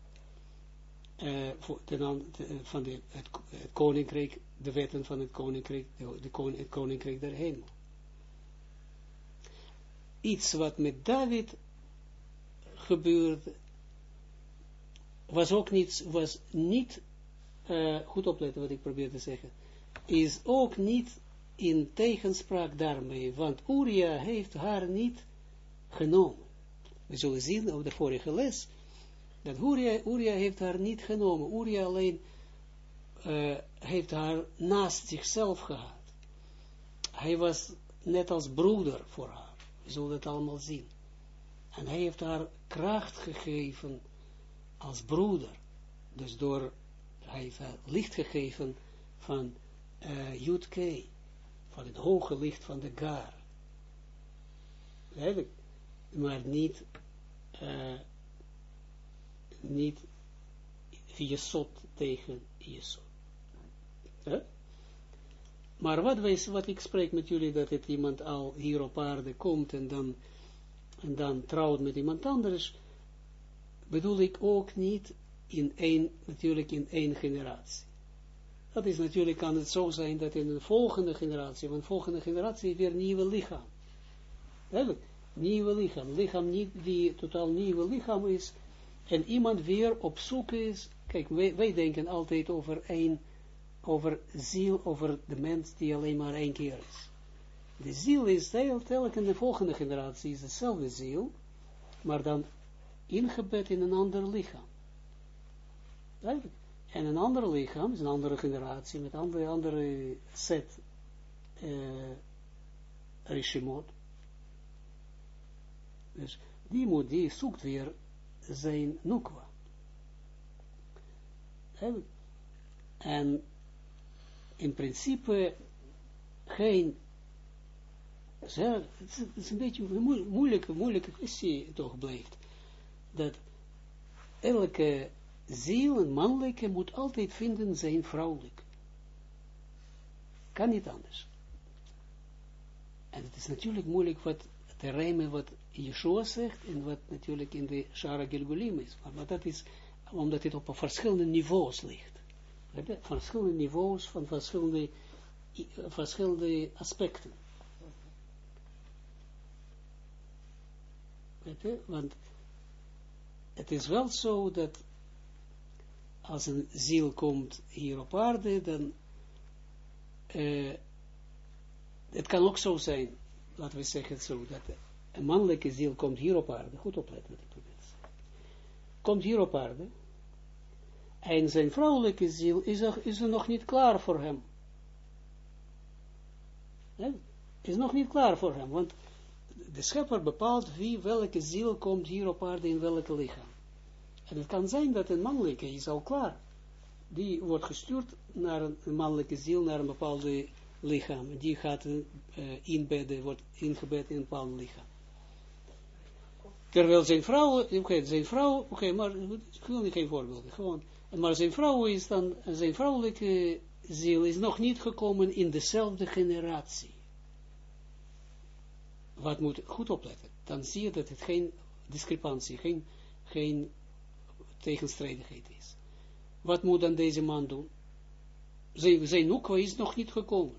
uh, voor, ten, van de, het, koninkrijk, de wetten van het koninkrijk, de, de koning, het koninkrijk der hemel. Iets wat met David gebeurde, was ook niet, was niet, uh, goed opletten wat ik probeer te zeggen, is ook niet in tegenspraak daarmee, want Uria heeft haar niet genomen. We zullen zien op de vorige les, dat Uria, Uria heeft haar niet genomen. Uria alleen uh, heeft haar naast zichzelf gehad. Hij was net als broeder voor haar. We zullen het allemaal zien. En hij heeft haar kracht gegeven als broeder. Dus door, hij heeft haar licht gegeven van uh, Yud van het hoge licht van de Gar. Eigenlijk, maar niet, uh, niet Jesot tegen Jesot. Huh? Maar wat, wij, wat ik spreek met jullie, dat het iemand al hier op aarde komt en dan, en dan trouwt met iemand anders, bedoel ik ook niet in één, natuurlijk in één generatie. Dat is natuurlijk, kan het zo zijn dat in de volgende generatie, want de volgende generatie weer nieuwe lichaam. Eigenlijk, nieuwe lichaam. Lichaam niet, die totaal nieuwe lichaam is, en iemand weer op zoek is, kijk, wij, denken altijd over één, over ziel, over de mens die alleen maar één keer is. De ziel is telkens in de volgende generatie is dezelfde ziel, maar dan ingebed in een ander lichaam. En een ander lichaam, is een andere generatie, met een andere, andere set uh, rishimot. Dus die moet, die zoekt weer zijn nukwa. En in principe geen, het is een beetje een moeilijke, moeilijke kwestie toch blijft, dat elke ziel, een mannelijke, moet altijd vinden zijn vrouwelijk. Kan niet anders. En het is natuurlijk moeilijk wat te rijmen wat Yeshua zegt en wat natuurlijk in de Shara Gilgulim is. Maar, dat is omdat het op verschillende niveaus ligt. Verschillende niveaus van verschillende, verschillende aspecten. Want het is wel zo dat als een ziel komt hier op aarde, dan uh, het kan ook zo zijn, laten we zeggen zo, dat een mannelijke ziel komt hier op aarde, goed opletten wat ik probeer komt hier op aarde, en zijn vrouwelijke ziel is er, is er nog niet klaar voor hem. He? Is nog niet klaar voor hem, want de schepper bepaalt wie, welke ziel komt hier op aarde in welke lichaam. En het kan zijn dat een mannelijke is al klaar. Die wordt gestuurd naar een, mannelijke ziel, naar een bepaalde lichaam. Die gaat uh, inbedden, wordt ingebed in een bepaald lichaam. Terwijl zijn vrouw, oké, zijn vrouw, oké, maar ik wil niet geen voorbeelden, gewoon. Maar zijn vrouw is dan, zijn vrouwelijke ziel is nog niet gekomen in dezelfde generatie. Wat moet goed opletten? Dan zie je dat het geen discrepantie, geen, geen tegenstrijdigheid is. Wat moet dan deze man doen? Zijn, zijn is nog niet gekomen.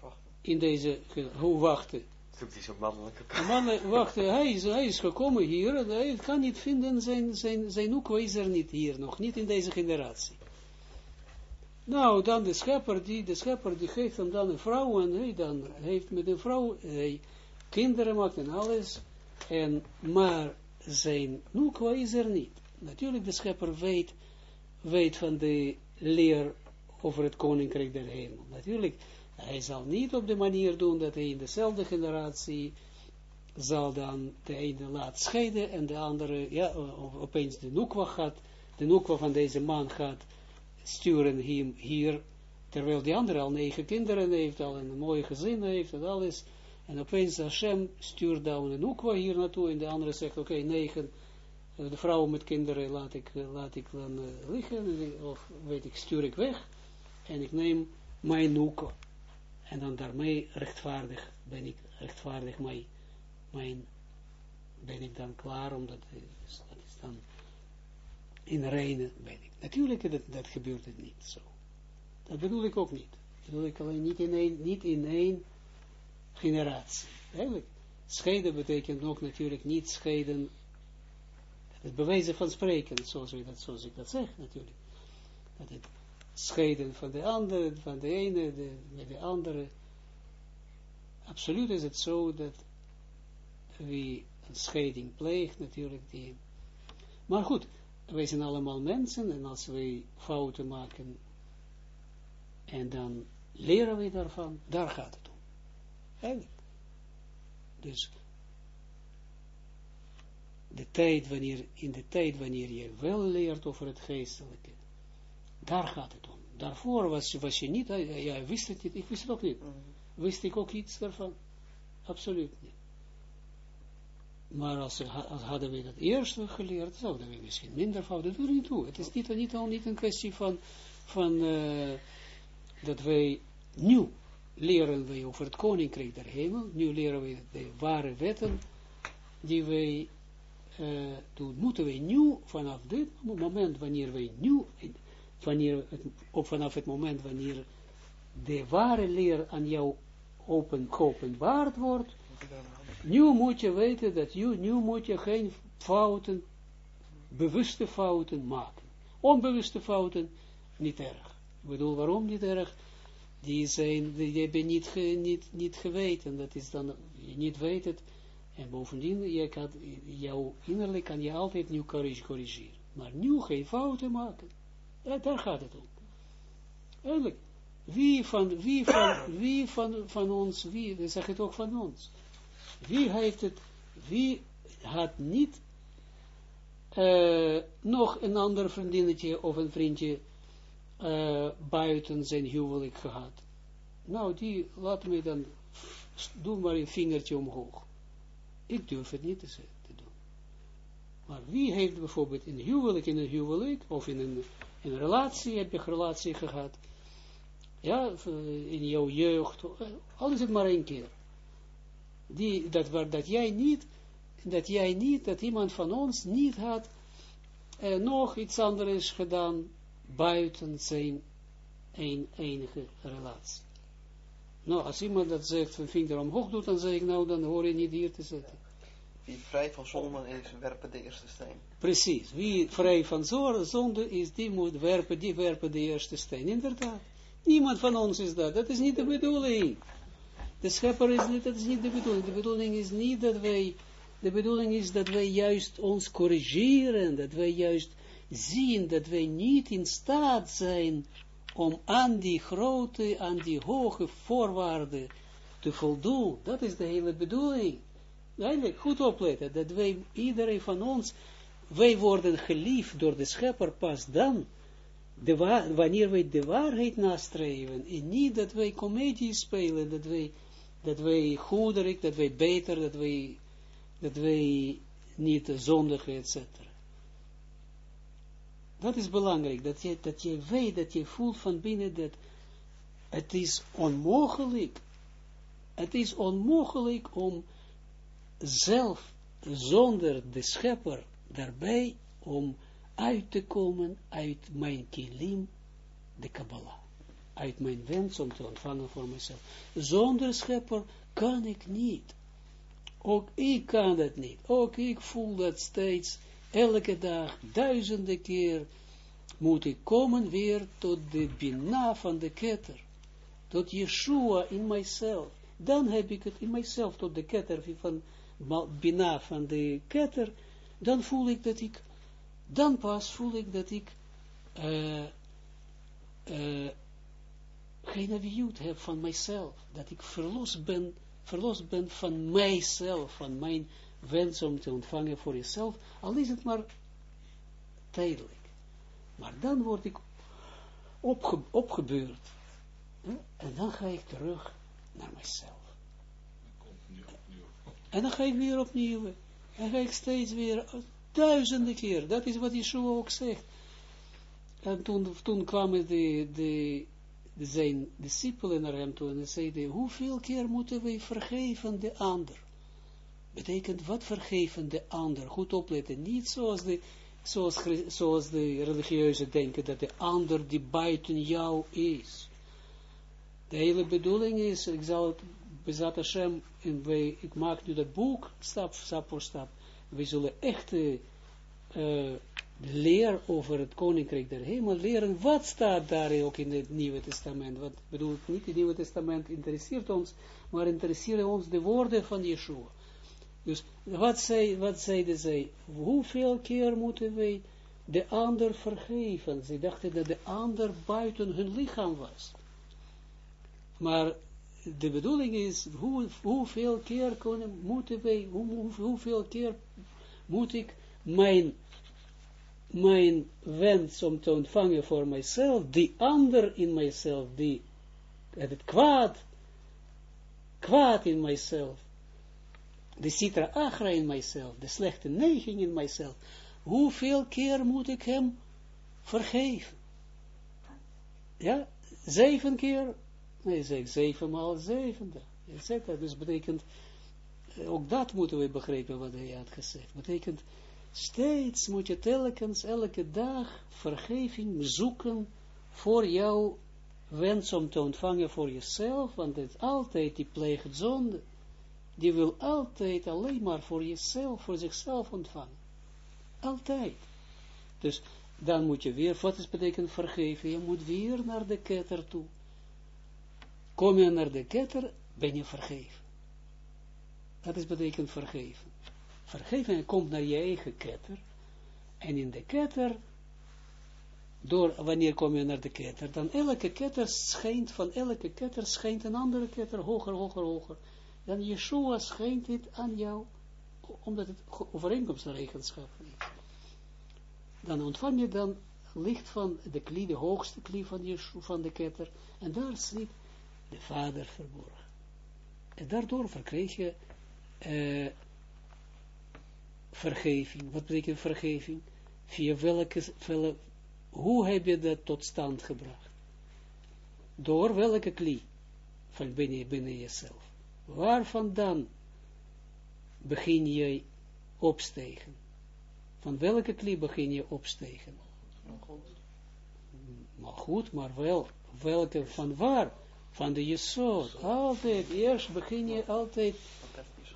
Wachten. In deze, hoe wachten?
Zoekt hij zo'n mannelijke
Man, wacht, hij is, hij is gekomen hier, en hij kan niet vinden, zijn, zijn, zijn is er niet hier, nog niet in deze generatie. Nou, dan de schepper, die, de schepper die geeft hem dan een vrouw, en hij dan heeft met een vrouw, kinderen maakt en alles, en, maar zijn noekwa is er niet. Natuurlijk, de schepper weet weet van de leer over het koninkrijk der hemel. Natuurlijk, hij zal niet op de manier doen dat hij in dezelfde generatie zal dan de ene laat scheiden en de andere, ja, opeens de noekwa gaat, de noekwa van deze man gaat sturen hem hier, terwijl die andere al negen kinderen heeft, al een mooie gezin heeft en alles, en opeens Hashem stuurt dan een noekwa hier naartoe, en de andere zegt, oké, negen, de vrouw met kinderen laat ik, laat ik dan uh, liggen, of weet ik, stuur ik weg, en ik neem mijn noekwa. En dan daarmee rechtvaardig ben ik, rechtvaardig mij mijn, ben ik dan klaar, omdat dat is dan in reine ben ik. Natuurlijk, dat, dat gebeurt het niet zo. Dat bedoel ik ook niet. Dat bedoel ik alleen niet in één, niet in één generatie. Eigenlijk, scheiden betekent ook natuurlijk niet scheiden, het bewijzen van spreken, zoals, we dat, zoals ik dat zeg natuurlijk. Dat het scheiden van de andere, van de ene, de, met de andere. Absoluut is het zo dat wie een scheiding pleegt, natuurlijk die. Maar goed, wij zijn allemaal mensen en als wij fouten maken en dan leren we daarvan, daar gaat het om. Eigenlijk. Dus de tijd wanneer, in de tijd wanneer je wel leert over het geestelijke, daar gaat het om. Daarvoor was, was je niet, ja, wist het niet, ik wist het ook niet. Mhm. Wist ik ook iets daarvan? Absoluut niet. Maar als, als hadden we dat eerst geleerd, zouden we misschien minder fouten doen. niet toe. Het is niet, al niet een kwestie van, van uh, dat wij nieuw leren wij over het koninkrijk der hemel, nu leren wij de ware wetten die wij uh, doen. Moeten wij nieuw vanaf dit moment, wanneer wij nieuw, wanneer het, vanaf het moment wanneer de ware leer aan jou open, geopenbaard wordt, nu moet je weten dat je, nu moet je geen fouten, bewuste fouten maken. Onbewuste fouten, niet erg. Ik bedoel, waarom niet erg? Die zijn, die hebben niet, niet, niet geweten, dat is dan, je niet weet het, en bovendien, je kan, jouw innerlijk kan je altijd nieuw corrigeren. Maar nu geen fouten maken. Daar gaat het om. Eigenlijk, wie van, wie van, wie van, van ons, wie, zeg het ook van ons, wie heeft het, wie had niet uh, nog een ander vriendinnetje of een vriendje uh, buiten zijn huwelijk gehad? Nou, die, laat me dan, doe maar een vingertje omhoog. Ik durf het niet te, doen. Maar wie heeft bijvoorbeeld in huwelijk, in een huwelijk, of in een, in een relatie, heb je een relatie gehad, ja, in jouw jeugd, al is het maar één keer die, dat, dat jij niet, dat jij niet, dat iemand van ons niet had eh, nog iets anders gedaan buiten zijn een, enige relatie. Nou, als iemand dat zegt, een vinger omhoog doet, dan zeg ik, nou, dan hoor je niet hier te zitten.
Wie vrij van zonde is, werpen de eerste steen.
Precies, wie vrij van zonde is, die moet werpen, die werpen de eerste steen. Inderdaad. Niemand van ons is dat, dat is niet de bedoeling. De schepper is niet, dat is niet de bedoeling. De bedoeling is niet dat wij, de bedoeling is dat wij juist ons corrigeren, dat wij juist zien dat wij niet in staat zijn om aan die grote, aan die hoge voorwaarden te voldoen. Dat is de hele bedoeling. Eigenlijk goed opletten, dat wij, iedereen van ons, wij worden geliefd door de schepper pas dan, de wanneer wij de waarheid nastreven, en niet dat wij comedie spelen, dat wij dat wij goederik, dat wij beter, dat wij, dat wij niet zondigen, etc. Dat is belangrijk, dat je, dat je weet, dat je voelt van binnen dat het is onmogelijk, het is onmogelijk om zelf zonder de schepper daarbij om uit te komen uit mijn kilim, de Kabbalah uit mijn wens om te ontvangen voor mezelf. Zonder schepper kan ik niet. Ook ik kan dat niet. Ook ik voel dat steeds, elke dag, duizenden keer, moet ik komen weer tot de bina van de ketter. Tot Yeshua in mijzelf. Dan heb ik het in mijzelf, tot de ketter van bina van de ketter. Dan voel ik dat ik, dan pas voel ik dat ik uh, geen aviut heb van mijzelf, dat ik verlost ben, verlost ben van mijzelf, van mijn wens om te ontvangen voor jezelf, al is het maar tijdelijk. Maar dan word ik opge, opgebeurd. En dan ga ik terug naar mijzelf. En dan ga ik weer opnieuw. En dan ga ik steeds weer duizenden keer. Dat is wat Yeshua ook zegt. En toen, toen kwamen de, de zijn discipelen naar hem toe en zeiden, hoeveel keer moeten wij vergeven de ander? Betekent wat vergeven de ander? Goed opletten. Niet zoals de, zoals, zoals de religieuze denken, dat de ander die buiten jou is. De hele bedoeling is, ik zal het, bezat Hashem, en wij, ik maak nu dat boek, stap, stap voor stap, we zullen echt uh, leer over het koninkrijk der hemel leren, wat staat daar ook in het Nieuwe Testament, wat bedoel ik niet, het Nieuwe Testament interesseert ons, maar interesseren ons de woorden van Yeshua. Dus wat, zei, wat zeiden zij? Hoeveel keer moeten wij de ander vergeven? Ze dachten dat de ander buiten hun lichaam was. Maar de bedoeling is, hoe, hoeveel keer kunnen, moeten wij, hoe, hoeveel keer moet ik mijn, mijn wens om te ontvangen voor mijzelf, die ander in mijzelf, die het kwaad, kwaad in mijzelf, de citra agra in mijzelf, de slechte neiging in mijzelf, hoeveel keer moet ik hem vergeven? Ja, zeven keer, nee zeg, zeven maal zevende, etc. Dus betekent, eh, ook dat moeten we begrijpen wat hij had gezegd, betekent, steeds moet je telkens, elke dag, vergeving zoeken voor jouw wens om te ontvangen voor jezelf, want het is altijd die pleegt zonde die wil altijd alleen maar voor jezelf, voor zichzelf ontvangen. Altijd. Dus dan moet je weer, wat is betekent vergeven? Je moet weer naar de ketter toe. Kom je naar de ketter, ben je vergeven. Dat is betekent vergeven. Vergeven, je komt naar je eigen ketter. En in de ketter, door, wanneer kom je naar de ketter? Dan elke ketter schijnt, van elke ketter schijnt een andere ketter, hoger, hoger, hoger dan Yeshua schijnt dit aan jou, omdat het overeenkomstregenschappen is. Dan ontvang je dan licht van de klie, de hoogste klie van, Yeshua, van de ketter, en daar zit de Vader verborgen. En daardoor verkreeg je uh, vergeving. Wat betekent vergeving? Via welke, welke, hoe heb je dat tot stand gebracht? Door welke klie van binnen, binnen jezelf? Waar vandaan begin je opstegen? Van welke klie begin je opstegen? Maar goed, maar wel, welke, van waar? Van de Jesod. Altijd, eerst begin je altijd,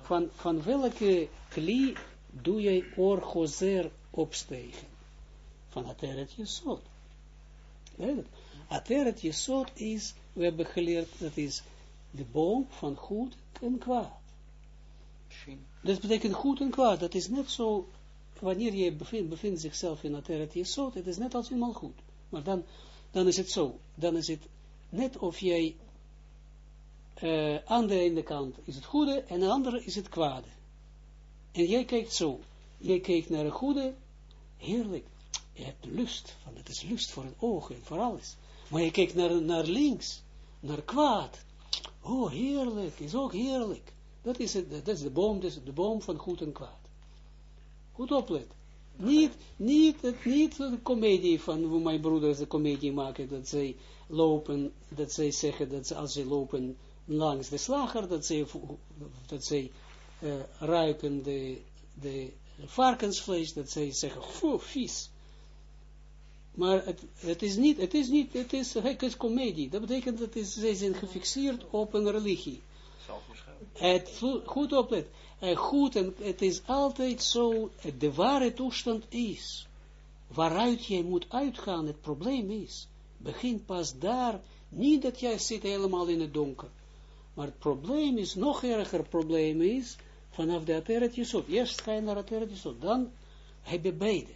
van, van welke klie doe je orgozer opstegen? Van Ateret Jesod. Ateret Jesod is, we hebben geleerd, dat is de boom van goed en kwaad. Dat betekent goed en kwaad. Dat is net zo, wanneer je bevindt, bevindt zichzelf in het Jesod, het is net als eenmaal goed. Maar dan, dan is het zo, dan is het net of jij uh, aan de ene kant is het goede en aan de andere is het kwade. En jij kijkt zo, jij kijkt naar het goede, heerlijk, je hebt lust, van het is lust voor het oog en voor alles. Maar je kijkt naar, naar links, naar kwaad, Oh, heerlijk, is ook heerlijk. Dat is, het, dat is de boom, dat is de boom van goed en kwaad. Goed oplet. Niet, niet, niet de komedie van hoe mijn broeders de komedie maken, dat zij lopen, dat zij zeggen dat ze, als ze lopen langs de slager, dat zij, dat zij uh, ruiken de, de varkensvlees, dat zij zeggen, foe, vies. Maar het, het, is niet, het is niet, het is, het is comedie. Dat betekent dat is, zij zijn gefixeerd op een religie. Het, goed oplet. Uh, goed, en het is altijd zo, de ware toestand is, waaruit jij moet uitgaan, het probleem is, begin pas daar, niet dat jij zit helemaal in het donker, maar het probleem is, nog erger probleem is, vanaf de Ateret Jesod. Eerst ga je naar Ateret Jesod, dan heb je beide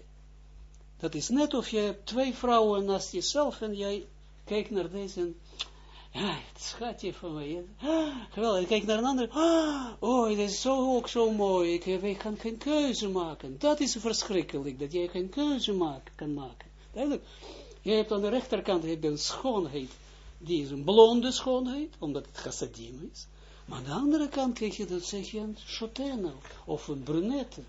Dat is net of je hebt twee vrouwen naast jezelf en jij kijkt naar deze en, ja, het schatje van mij. Ah, geweldig, kijk naar een ander. Ah, oh, dit is zo, ook zo mooi. Ik, ik kan geen keuze maken. Dat is verschrikkelijk, dat jij geen keuze maak, kan maken. Duidelijk. Je hebt aan de rechterkant heb je een schoonheid. Die is een blonde schoonheid, omdat het chassadim is. Maar aan de andere kant krijg je dat, zeg je, een chotena of een brunette.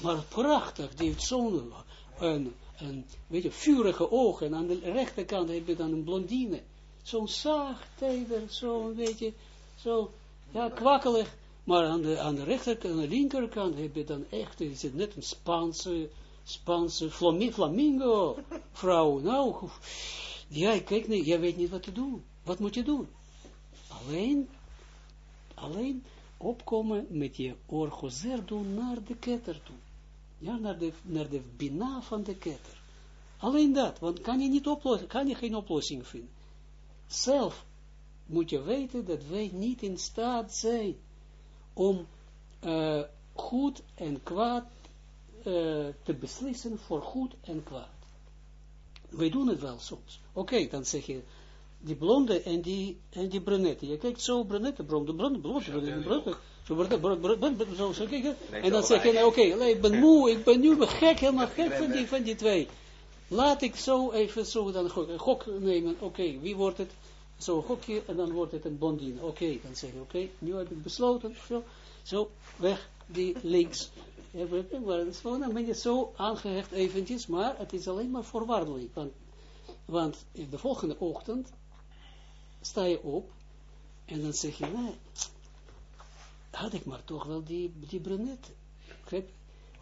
Maar prachtig, die heeft zo'n een, een, weet je, vurige ogen. En aan de rechterkant heb je dan een blondine. Zo'n zacht, teder, zo'n beetje, zo, ja, kwakkelig. Maar aan de, aan de rechterkant, aan de linkerkant heb je dan echt, is het net een Spaanse, Spaanse flamingo vrouw. Nou, ja, kijk, nee, jij weet niet wat te doen. Wat moet je doen? Alleen, alleen opkomen met je orgozer doen naar de ketter toe. Ja, naar de, naar de bina van de ketter. Alleen dat, want kan je, niet oplossen, kan je geen oplossing vinden. Zelf moet je weten dat wij niet in staat zijn om uh, goed en kwaad uh, te beslissen voor goed en kwaad. Wij doen het wel soms. Oké, okay, dan zeg je, die blonde en die, en die brunette. Je kijkt zo, brunette, blonde, blonde, blonde, blonde, blonde, zo, zo kijken. En dan zeg je, oké, ik ben [LAUGHS] moe, ik ben nu gek, helemaal gek van die, van die twee. Laat ik zo even zo dan een gok nemen, oké, wie wordt het? Zo'n gokje, en dan wordt het een blondine. Oké, dan zeg je, oké, nu heb ik besloten, zo, zo, weg, die links. Ja, maar het gewoon een beetje zo aangehecht eventjes, maar het is alleen maar voorwaardelijk. Want, want de volgende ochtend sta je op en dan zeg je, nee, had ik maar toch wel die, die brunette.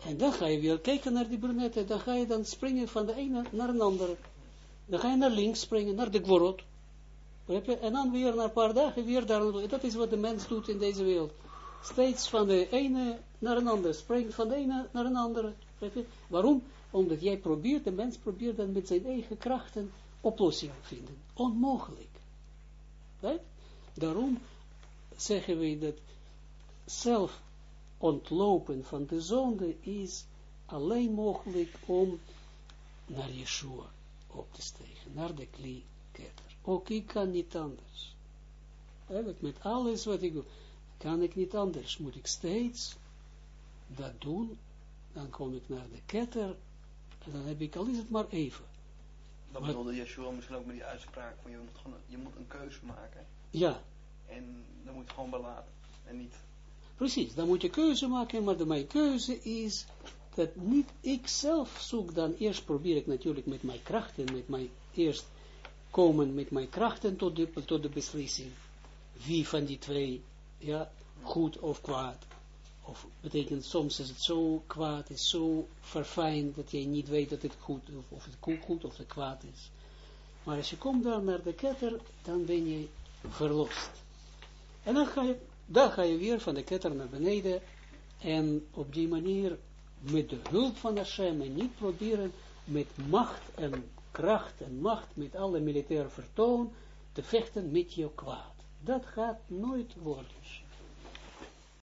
En dan ga je weer kijken naar die brunette, dan ga je dan springen van de ene naar een andere. Dan ga je naar links springen, naar de gworot. En dan weer na een paar dagen weer daar. Dat is wat de mens doet in deze wereld. Steeds van de ene naar een andere. Springt van de ene naar een andere. Waarom? Omdat jij probeert, de mens probeert dan met zijn eigen krachten oplossingen te vinden. Onmogelijk. Right? Daarom zeggen we dat zelf ontlopen van de zonde is alleen mogelijk om naar Yeshua op te stegen, naar de kli-ketter. Ook ik kan niet anders. Met alles wat ik doe, kan ik niet anders. Moet ik steeds dat doen, dan kom ik naar de ketter, en dan heb ik al is het maar even.
Dan bedoelde Yeshua misschien ook met die uitspraak van je moet, gewoon, je moet een keuze maken.
Ja.
En dan moet je gewoon belaten. En niet...
Precies, dan moet je keuze maken, maar de, mijn keuze is dat niet ik zelf zoek, dan eerst probeer ik natuurlijk met mijn krachten, met mijn, eerst komen met mijn krachten tot de, tot de beslissing. Wie van die twee, ja, goed of kwaad. Of betekent soms is het zo kwaad, is zo verfijnd dat je niet weet dat het goed of, of het goed of het kwaad is. Maar als je komt dan naar de ketter, dan ben je verlost. En dan ga je, dan ga je weer van de ketter naar beneden en op die manier met de hulp van Hashem en niet proberen met macht en kracht en macht, met alle militaire vertoon, te vechten met je kwaad. Dat gaat nooit worden.